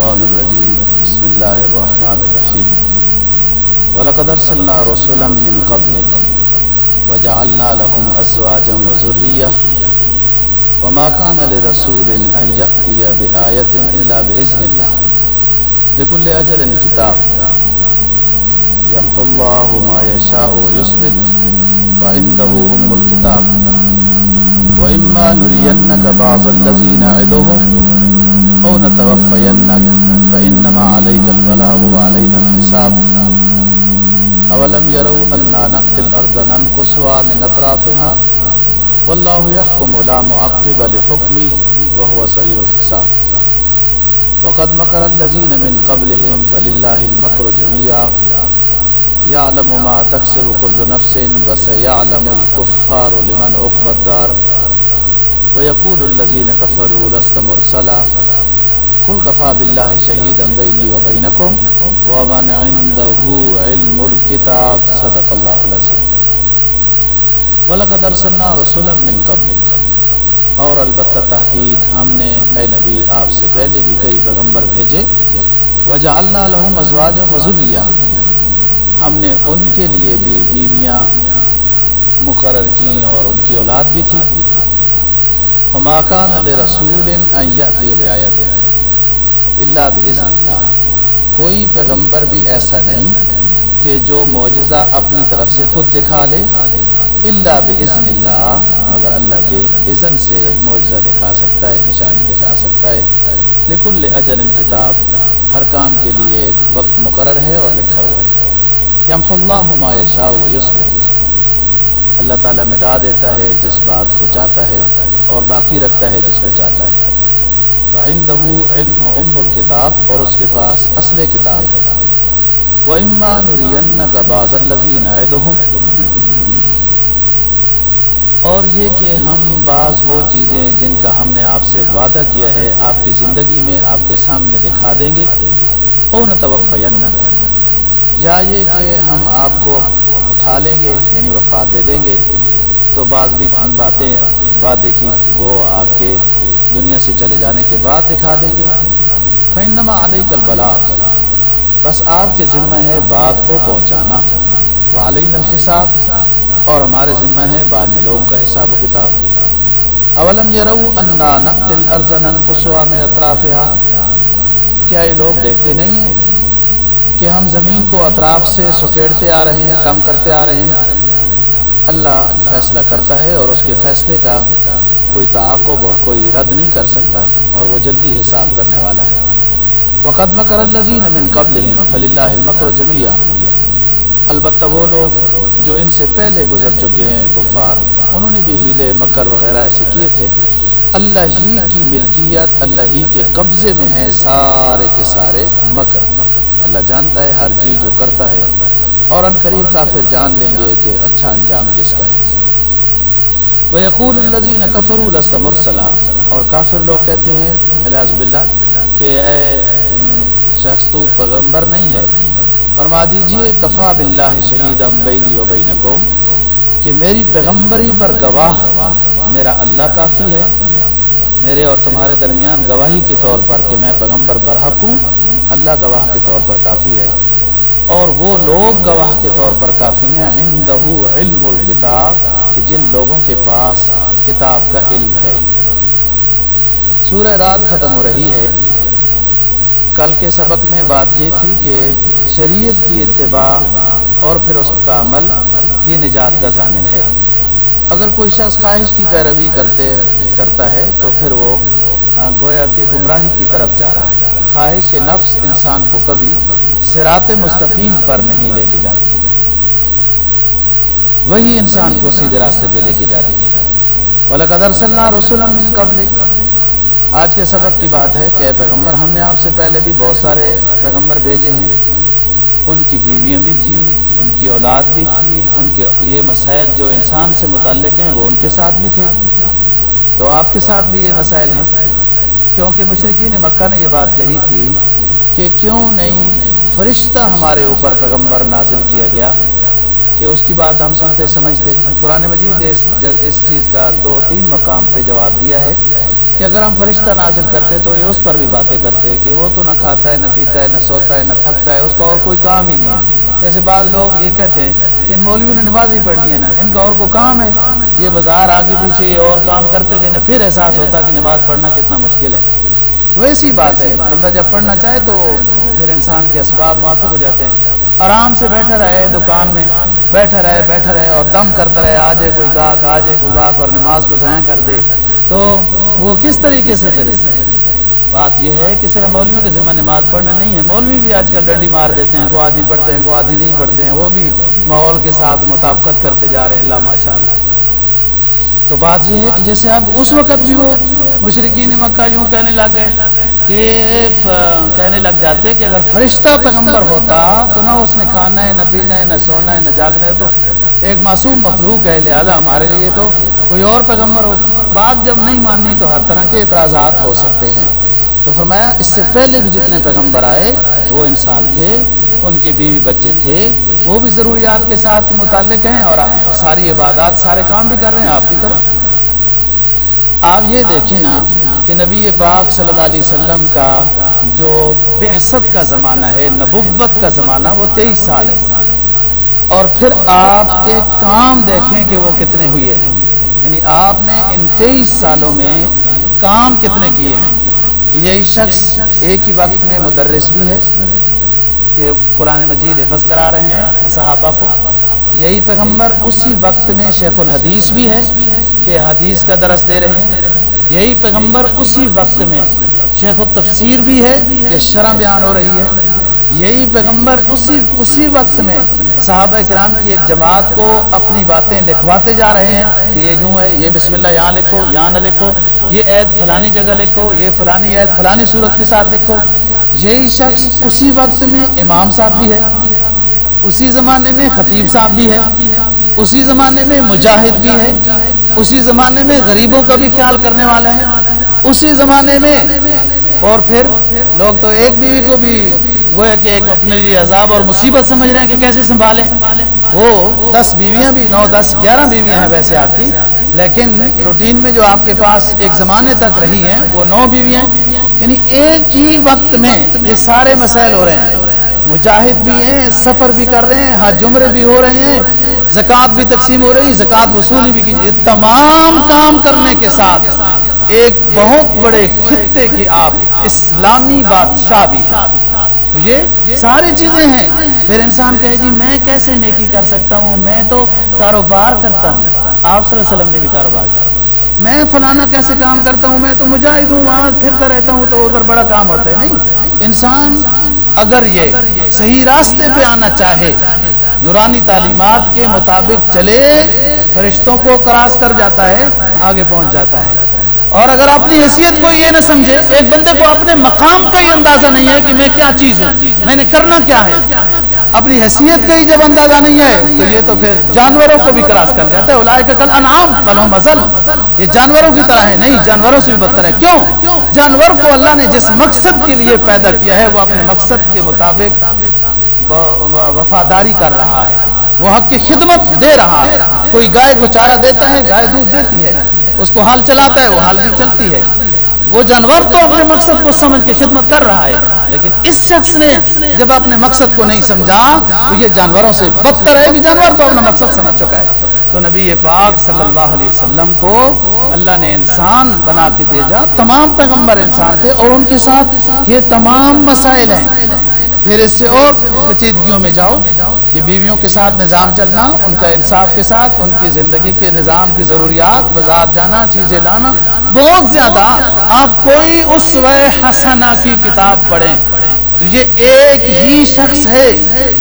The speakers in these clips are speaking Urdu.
الشيطان الرجيم. بسم الله الرحمن الرحيم. ولقد ارسلنا رسلا من قبلك وجعلنا لهم ازواجا وذريه وما كان لرسول ان ياتي بايه الا باذن الله. لكل اجل كتاب. يمحو الله ما يشاء ويثبت. وعنده ام الكتاب. واما نرينك بعض الذين نعدهم او نتوفينك فانما عليك البلاغ وعلينا الحساب. اولم يروا اننا ناتي الارض ننقصها من اطرافها والله يحكم لا معقب لحكمه وهو سريع الحساب. وقد مكر الذين من قبلهم، فلله المكر جميعا. يعلم ما تكسب كل نفس، وسيعلم الكفار لمن عقب الدار. ويقول الذين كفروا لست مرسلا. قل كفى بالله شهيدا بيني وبينكم ومن عنده علم الكتاب صدق الله العظيم ولقد ارسلنا رسلا من قبلك اور البتہ تحقیق ہم نے اے نبی آپ سے پہلے بھی کئی پیغمبر بھیجے. وجعلنا لهم ازواجا وذریا ہم نے ان کے لیے بھی بیویاں مقرر کی اور ان کی اولاد بھی تھی. وما كان لرسول ان ياتي بآية الا باذن اللہ کوئی پیغمبر بھی ایسا نہیں کہ جو معجزہ اپنی طرف سے خود دکھا لے۔ اللہ باذن اللہ مگر اللہ کے اذن سے معجزہ دکھا سکتا ہے، نشانی دکھا سکتا ہے۔ لکل اجل کتاب، ہر کام کے لیے ایک وقت مقرر ہے اور لکھا ہوا ہے۔ یمح اللہ ما یشاء و یسکر اللہ تعالیٰ مٹا دیتا ہے جس بات کو چاہتا ہے اور باقی رکھتا ہے جس کو چاہتا ہے۔ علم ام الکتاب اور اس کے پاس اصل کتاب ہے. وَإِمَّا نُرِيَنَّكَ بَعْضَ الَّذِينَ نَعِدُهُمْ. اور یہ کہ ہم بعض وہ چیزیں جن کا ہم نے آپ سے وعدہ کیا ہے آپ کی زندگی میں آپ کے سامنے دکھا دیں گے. او نَتَوَفَّيَنَّكَ. یا یہ کہ ہم آپ کو اٹھا لیں گے یعنی وفات دے دیں گے. تو بعض بھی باتیں وعدے کی وہ آپ کے دنیا سے چلے جانے کے بعد دکھا دیں گے۔ فَإِنَّمَا عَلَيْكَ الْبَلَاغ۔ بس آپ کے ذمہ ہے بات کو پہنچانا۔ وعلین الحساب۔ اور ہمارے ذمہ ہے بعد میں لوگوں کا حساب و کتاب۔ اولم یرو انا نقتل الارض ننقصها من اطرافها کیا یہ لوگ دیکھتے نہیں ہیں کہ ہم زمین کو اطراف سے سکیڑتے آ رہے ہیں، کم کرتے آ رہے ہیں؟ اللہ فیصلہ کرتا ہے اور اس کے فیصلے کا کوئی تعاقب اور کوئی رد نہیں کر سکتا اور وہ جلدی حساب کرنے والا ہے۔ وقت مکر الزین من قبل فل اللہ المکر جمیا البتہ وہ لوگ جو ان سے پہلے گزر چکے ہیں کفار، انہوں نے بھی ہیلے مکر وغیرہ ایسے کیے تھے۔ اللہ ہی کی ملکیت، اللہ ہی کے قبضے میں ہیں سارے کے سارے مکر۔ اللہ جانتا ہے ہر چیز جو کرتا ہے، اور ان قریب کافر جان لیں گے کہ اچھا انجام کس کا ہے۔ وہ یقول الزین کفر الست اور کافر لوگ کہتے ہیں الحاظ باللہ، کہ اے شخص تو پیغمبر نہیں ہے۔ فرما دیجیے، کفا باللہ شہید بینی و بینکم، کہ میری پیغمبری پر گواہ میرا اللہ کافی ہے۔ میرے اور تمہارے درمیان گواہی کے طور پر کہ میں پیغمبر برحق ہوں، اللہ گواہ کے طور پر کافی ہے۔ اور وہ لوگ گواہ کے طور پر کافی ہیں عندہ علم الکتاب، کہ جن لوگوں کے پاس کتاب کا علم ہے۔ سورہ رات ختم ہو رہی ہے۔ کل کے سبق میں بات یہ تھی کہ شریعت کی اتباع اور پھر اس کا عمل، یہ نجات کا ضامن ہے۔ اگر کوئی شخص خواہش کی پیروی کرتے، کرتا ہے، تو پھر وہ گویا کہ گمراہی کی طرف جا رہا ہے۔ خواہش نفس انسان کو کبھی سرات مستقیم پر نہیں لے کے جاتی وہی انسان کو سیدھے راستے پہ لے کے جاتی ہے۔ وَلَقَدْ أَرْسَلْنَا قَبْلِكَ۔ آج کے سبق کی بات ہے کہ اے پیغمبر، ہم نے آپ سے پہلے بھی بہت سارے پیغمبر بھیجے ہیں۔ ان کی بیویاں بھی تھیں، ان کی اولاد بھی تھی، ان کے یہ مسائل جو انسان سے متعلق ہیں وہ ان کے ساتھ بھی تھے۔ تو آپ کے ساتھ بھی یہ مسائل ہیں۔ کیونکہ مشرقین مکہ نے یہ بات کہی تھی کہ کیوں نہیں فرشتہ ہمارے اوپر پیغمبر نازل کیا گیا کہ اس کی بات ہم سنتے سمجھتے قرآن مجید اس اس چیز کا دو تین مقام پہ جواب دیا ہے کہ اگر ہم فرشتہ نازل کرتے تو یہ اس پر بھی باتیں کرتے کہ وہ تو نہ کھاتا ہے، نہ پیتا ہے، نہ سوتا ہے، نہ تھکتا ہے، اس کا اور کوئی کام ہی نہیں ہے۔ جیسے بعض لوگ یہ کہتے ہیں کہ ان مولویوں نے نماز ہی پڑھنی ہے نا، ان کا اور کوئی کام ہے، یہ بازار آگے پیچھے یہ اور کام کرتے تھے پھر احساس ہوتا کہ نماز پڑھنا کتنا مشکل ہے۔ ویسی بات ہے، بندہ جب پڑھنا چاہے تو پھر انسان کے اسباب موافق ہو جاتے ہیں۔ آرام سے بیٹھا رہے دکان میں، بیٹھا رہے بیٹھا رہے اور دم کرتا رہے آ جائے کوئی گاہک آ جائے کوئی گاہک اور نماز کو ضائع کر دے۔ تو وہ کس طریقے سے پھر بات یہ ہے کہ صرف مولویوں کے ذمہ نماز پڑھنا نہیں ہے۔ مولوی بھی آج کل ڈنڈی مار دیتے ہیں کو آدھی پڑھتے ہیں کو آدھی نہیں پڑھتے ہیں۔ وہ بھی ماحول کے ساتھ مطابقت کرتے جا رہے ہیں۔ اللہ ماشاء اللہ۔ تو بات یہ ہے کہ جیسے اب اس وقت بھی وہ مشرقین مکہ یوں کہنے لگ گئے کہ کہنے لگ جاتے کہ اگر فرشتہ پیغمبر ہوتا تو نہ اس نے کھانا ہے، نہ پینا ہے، نہ سونا ہے، نہ جاگنا ہے۔ تو ایک معصوم مخلوق ہے، لہذا ہمارے لیے تو کوئی اور پیغمبر ہو۔ بات جب نہیں ماننی تو ہر طرح کے اعتراضات ہو سکتے ہیں۔ تو فرمایا، اس سے پہلے بھی جتنے پیغمبر آئے، وہ انسان تھے، ان کے بیوی بچے تھے، وہ بھی ضروریات کے ساتھ متعلق ہیں اور ساری عبادات، سارے کام بھی کر رہے ہیں، آپ بھی کرو۔ آپ یہ دیکھیں نا کہ نبی پاک صلی اللہ علیہ وسلم کا جو بحثت کا زمانہ ہے، نبوت کا زمانہ، وہ تیئیس سال ہے۔ اور پھر آپ کے کام دیکھیں کہ وہ کتنے ہوئے ہیں۔ یعنی آپ نے ان تیئیس سالوں میں کام کتنے کیے ہیں؟ یہی شخص ایک ہی وقت میں مدرس بھی ہے کہ قرآن مجید حفظ کرا رہے ہیں صحابہ کو۔ یہی پیغمبر اسی وقت میں شیخ الحدیث بھی ہے کہ حدیث کا درس دے رہے ہیں۔ یہی پیغمبر اسی وقت میں شیخ التفسیر بھی ہے کہ شرح بیان ہو رہی ہے۔ یہی پیغمبر اسی اسی وقت میں صحابہ کرام کی ایک جماعت کو اپنی باتیں لکھواتے جا رہے ہیں کہ یہ یوں ہے، یہ بسم اللہ یہاں لکھو، یہاں نہ لکھو۔ یہ عید فلانی جگہ لکھو، یہ فلانی عید فلانی صورت کے ساتھ لکھو۔ یہی شخص اسی وقت میں امام صاحب بھی ہے، اسی زمانے میں خطیب صاحب بھی ہے، اسی زمانے میں مجاہد بھی ہے، اسی زمانے میں غریبوں کا بھی خیال کرنے والا ہے اسی زمانے میں۔ اور پھر لوگ تو ایک بیوی کو بھی گویا کہ ایک اپنے لیے عذاب اور مصیبت سمجھ رہے ہیں کہ کیسے سنبھالیں؟ وہ دس بیویاں بھی، نو، دس، گیارہ بیویاں ہیں ویسے آپ کی، لیکن روٹین میں جو آپ کے پاس ایک زمانے تک رہی ہیں، وہ نو بیویاں یعنی ایک ہی وقت میں یہ سارے مسائل ہو رہے ہیں۔ مجاہد بھی ہیں، سفر بھی کر رہے ہیں، حج جمرے بھی ہو رہے ہیں، زکوٰۃ بھی تقسیم ہو رہی، زکوٰۃ وصولی بھی کیجیے۔ تمام کام کرنے کے ساتھ ایک بہت بڑے خطے کے آپ اسلامی بادشاہ بھی ہیں۔ تو یہ ساری چیزیں ہیں۔ پھر انسان کہے جی میں کیسے نیکی کر سکتا ہوں؟ میں تو کاروبار کرتا ہوں۔ آپ صلی اللہ علیہ وسلم نے بھی کاروبار کیا۔ میں فلانا کیسے کام کرتا ہوں؟ میں تو مجاہد ہوں، وہاں پھرتا رہتا ہوں تو ادھر بڑا کام ہوتا ہے۔ نہیں، انسان اگر یہ صحیح راستے پہ آنا چاہے، نورانی تعلیمات کے مطابق چلے، فرشتوں کو کراس کر جاتا ہے، آگے پہنچ جاتا ہے۔ اور اگر اپنی حیثیت کو یہ نہ سمجھے، ایک بندے کو اپنے مقام کا ہی اندازہ نہیں ہے کہ میں کیا چیز ہوں، میں نے کرنا کیا ہے۔ اپنی حیثیت کا ہی جب اندازہ نہیں ہے، تو یہ تو پھر جانوروں کو بھی کراس کر جاتا ہے۔ کل انعام بلو مزل یہ جانوروں کی طرح ہے، نہیں، جانوروں سے بھی بدتر ہے۔ کیوں؟ جانور کو اللہ نے جس مقصد کے لیے پیدا کیا ہے، وہ اپنے مقصد کے مطابق وفاداری کر رہا ہے۔ وہ حق کی خدمت دے رہا ہے۔ کوئی گائے کو چارہ دیتا ہے، گائے دودھ دیتی ہے۔ اس کو حال چلاتا ہے، وہ حال بھی چلتی ہے۔ وہ جانور تو اپنے مقصد کو سمجھ کے خدمت کر رہا ہے، لیکن اس شخص نے جب اپنے مقصد کو نہیں سمجھا، تو یہ جانوروں سے بدتر ہے کہ جانور تو اپنا مقصد سمجھ چکا ہے۔ تو نبی پاک صلی اللہ علیہ وسلم کو اللہ نے انسان بنا کے بھیجا، تمام پیغمبر انسان تھے اور ان کے ساتھ یہ تمام مسائل ہیں۔ پھر اس سے اور پیچیدگیوں میں جاؤ کہ بیویوں کے ساتھ نظام چلنا، ان کا انصاف کے ساتھ، ان کی زندگی کے نظام کی ضروریات، بازار جانا، چیزیں لانا۔ بہت زیادہ آپ کوئی اس حسنا کی کتاب پڑھیں۔ تو یہ ایک ہی شخص ہے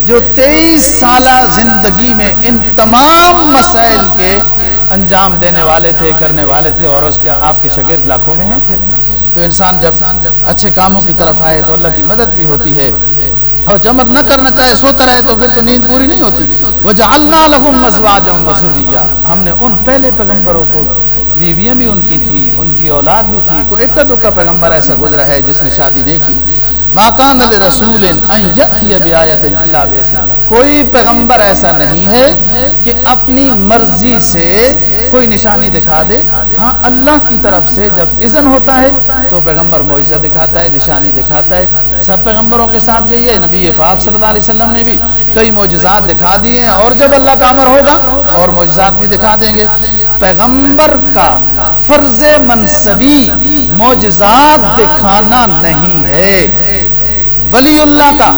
جو تیئیس سالہ زندگی میں ان تمام مسائل کے انجام دینے والے تھے، کرنے والے تھے اور اس کے، آپ کے شگرد لاکھوں میں ہیں۔ تو انسان جب اچھے کاموں کی طرف آئے تو اللہ کی مدد بھی ہوتی ہے۔ اور جمر نہ کرنا چاہے، سوتا رہے تو پھر تو نیند پوری نہیں ہوتی۔ وہ جعلنا لهم ازواجا وذریا ہم نے ان پہلے پیغمبروں کو، بیویاں بھی ان کی تھی ان کی اولاد بھی تھی۔ کوئی ایک دو کا پیغمبر ایسا گزرا ہے جس نے شادی نہیں کی۔ ماکان رسول کوئی پیغمبر ایسا نہیں ہے کہ اپنی مرضی سے کوئی نشانی دکھا دے۔ ہاں اللہ کی طرف سے جب اذن ہوتا ہے تو پیغمبر معجزہ دکھاتا ہے، نشانی دکھاتا ہے۔ سب پیغمبروں کے ساتھ یہی ہے، نبی پاک صلی اللہ علیہ وسلم نے بھی کئی معجزات دکھا دیے ہیں اور جب اللہ کا امر ہوگا اور معجزات بھی دکھا دیں گے۔ پیغمبر کا فرض منصبی معجزات دکھانا نہیں ہے۔ ولی اللہ کا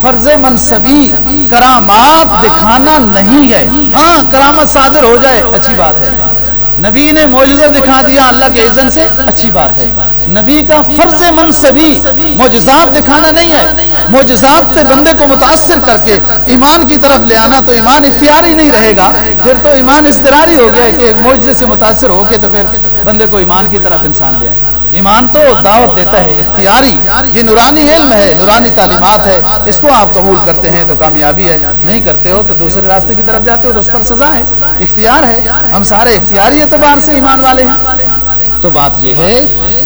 فرض منصبی کرامات دکھانا نہیں ہے۔ ہاں کرامت صادر ہو جائے، اچھی بات ہے۔ نبی نے معجزہ دکھا دیا، اللہ کے اذن سے اچھی بات ہے۔ نبی کا فرض منصبی معجزات دکھانا نہیں ہے۔ معجزات سے بندے کو متاثر کر کے ایمان کی طرف لے آنا تو ایمان اختیاری نہیں رہے گا۔ پھر تو ایمان استراری ہو گیا کہ معجزے سے متاثر ہو کے تو پھر بندے کو ایمان کی طرف انسان لے آئے۔ ایمان تو دعوت دیتا ہے، اختیاری، یہ نورانی علم ہے، نورانی تعلیمات ہے، اس کو آپ قبول کرتے ہیں تو کامیابی ہے، نہیں کرتے ہو تو دوسرے راستے کی طرف جاتے ہو تو اس پر سزا ہے، اختیار ہے، ہم سارے اختیاری اعتبار سے ایمان والے ہیں۔ تو بات یہ ہے،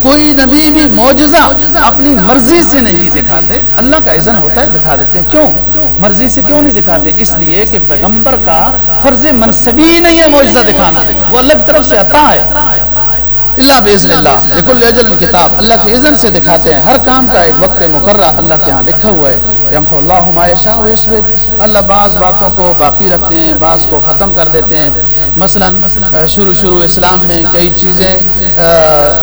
کوئی نبی بھی معجزہ اپنی مرضی سے نہیں دکھاتے، اللہ کا اذن ہوتا ہے، دکھا دیتے ہیں۔ کیوں؟ مرضی سے کیوں نہیں دکھاتے؟ اس لیے کہ پیغمبر کا فرض منصبی نہیں ہے معجزہ دکھانا، وہ اللہ کی طرف سے عطا ہے۔ اللہ بزن اللہ، لکل اجل کتاب اللہ کے اذن سے دکھاتے ہیں، ہر کام کا ایک وقت مقررہ، اللہ کے ہاں لکھا ہوا ہے۔ یمح اللہ ما یشاء اللہ بعض باتوں کو باقی رکھتے ہیں، بعض کو ختم کر دیتے ہیں۔ مثلا شروع شروع اسلام میں کئی چیزیں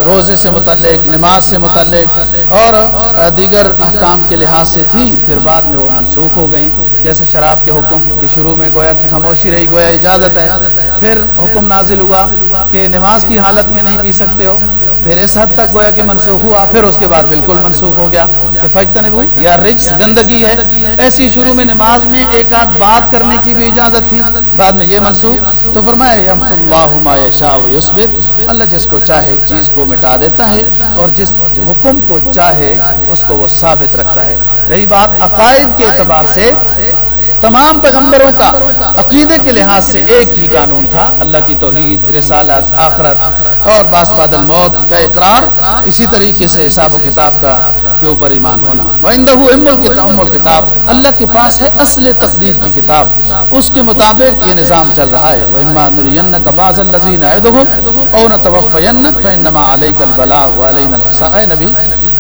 روزے سے متعلق، نماز سے متعلق، اور دیگر احکام کے لحاظ سے تھی پھر بعد میں وہ منسوخ ہو گئیں۔ جیسے شراب کے حکم کہ شروع میں گویا کہ خاموشی رہی، گویا اجازت ہے۔ پھر حکم نازل ہوا کہ نماز کی حالت میں نہیں پی سکتے ہو۔ پھر اس حد تک گویا کہ منسوخ ہوا، پھر اس کے بعد بالکل منسوخ ہو گیا کہ فجتنبو یا رجس، گندگی ہے۔ ایسی شروع میں نماز میں ایک آدھ بات کرنے کی بھی اجازت تھی، بعد میں یہ منسوخ۔ تو فرمایا اللہ اللہ جس کو چاہے چیز کو مٹا دیتا ہے اور جس حکم کو چاہے اس کو وہ ثابت رکھتا ہے۔ رہی بات عقائد کے اعتبار سے تمام پیغمبروں کا عقیدے کے لحاظ سے ایک ہی قانون تھا، اللہ کی توحید، رسالت، آخرت اور باس باد الموت کا اقرار۔ اسی طریقے سے حساب و کتاب کا کے اوپر ایمان ہونا۔ ام الکتاب اللہ کے پاس ہے اصل تقدیر کی کتاب۔ اس کے مطابق یہ نظام چل رہا ہے۔ نبی،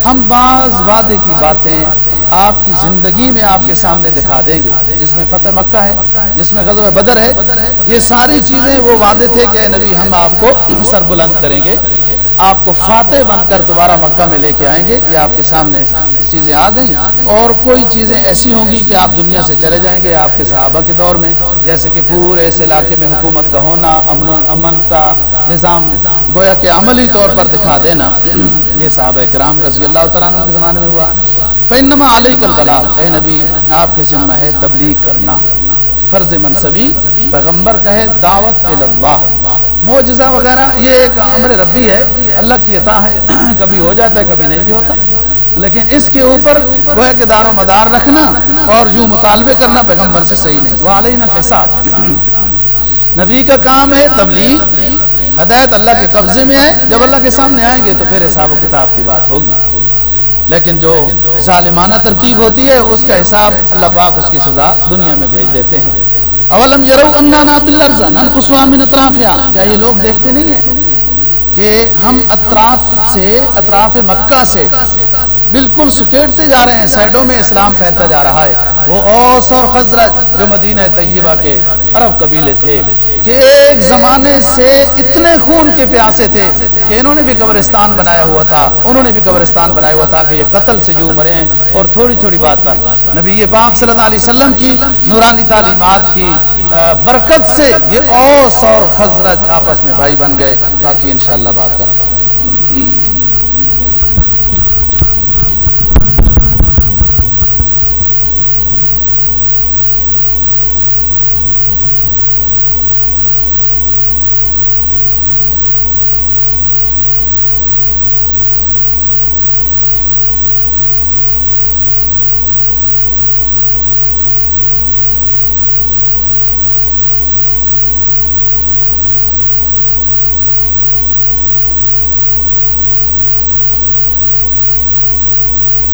ہم بعض وعدے کی باتیں آپ کی زندگی میں آپ کے سامنے دکھا دیں گے۔ جس میں فتح مکہ ہے، جس میں غزوہ بدر ہے، یہ ساری چیزیں وہ وعدے تھے کہ نبی، ہم آپ کو سر بلند کریں گے۔ آپ کو فاتح بن کر دوبارہ مکہ میں لے کے آئیں گے۔ یہ آپ کے سامنے چیزیں آ گئیں۔ اور کوئی چیزیں ایسی ہوں گی کہ آپ دنیا سے چلے جائیں گے آپ کے صحابہ کے دور میں، جیسے کہ پورے اس علاقے میں حکومت کا ہونا، امن امن کا نظام گویا کہ عملی طور پر دکھا دینا۔ یہ صحابہ کرام رضی اللہ تعالیٰ کے زمانے میں ہوا۔ فنما علیہ کل بلال اے نبی، آپ کے ذمہ ہے تبلیغ کرنا۔ فرض منصبی، پیغمبر کہے دعوت اللہ معجزہ وغیرہ، یہ ایک امر ربی ہے۔ اللہ کی عطا ہے۔ کبھی ہو جاتا ہے، کبھی نہیں بھی ہوتا۔ لیکن اس کے اوپر وہ کہ دار و مدار رکھنا اور جو مطالبے کرنا پیغمبر سے صحیح نہیں۔ وہ علیہ حساب نبی کا کام ہے تبلیغ۔ ہدایت اللہ کے قبضے میں ہے جب اللہ کے سامنے آئیں گے تو پھر حساب و کتاب کی بات ہوگی۔ لیکن جو ظالمانہ ترتیب ہوتی ہے، اس کا حساب اللہ پاک اس کی سزا دنیا میں بھیج دیتے ہیں۔ اولم یرو من اطرافیا کیا یہ لوگ دیکھتے نہیں ہیں کہ ہم اطراف سے، اطراف مکہ سے بالکل سکیڑتے جا رہے ہیں، سائڈوں میں اسلام پھیلتا جا رہا ہے۔ وہ اوس اور خزرت جو مدینہ طیبہ کے عرب قبیلے تھے۔ کہ ایک زمانے سے اتنے خون کے پیاسے تھے کہ انہوں نے بھی قبرستان بنایا ہوا تھا، انہوں نے بھی قبرستان بنایا ہوا تھا کہ یہ قتل سے یوں مرے ہیں اور تھوڑی تھوڑی بات پر۔ نبی یہ پاک صلی اللہ علیہ وسلم کی نورانی تعلیمات کی برکت سے یہ اوس اور خزرت آپس میں بھائی بن گئے۔ باقی انشاءاللہ بات کرتے ہیں